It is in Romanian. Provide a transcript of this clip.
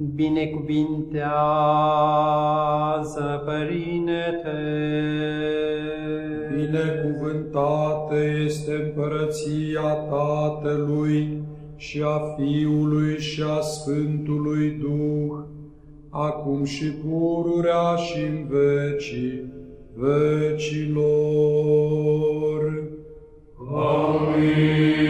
Binecuvintează, Părinte! Binecuvântată este împărăția Tatălui și a Fiului și a Sfântului Duh, acum și pururea și în vecii vecilor. Amin.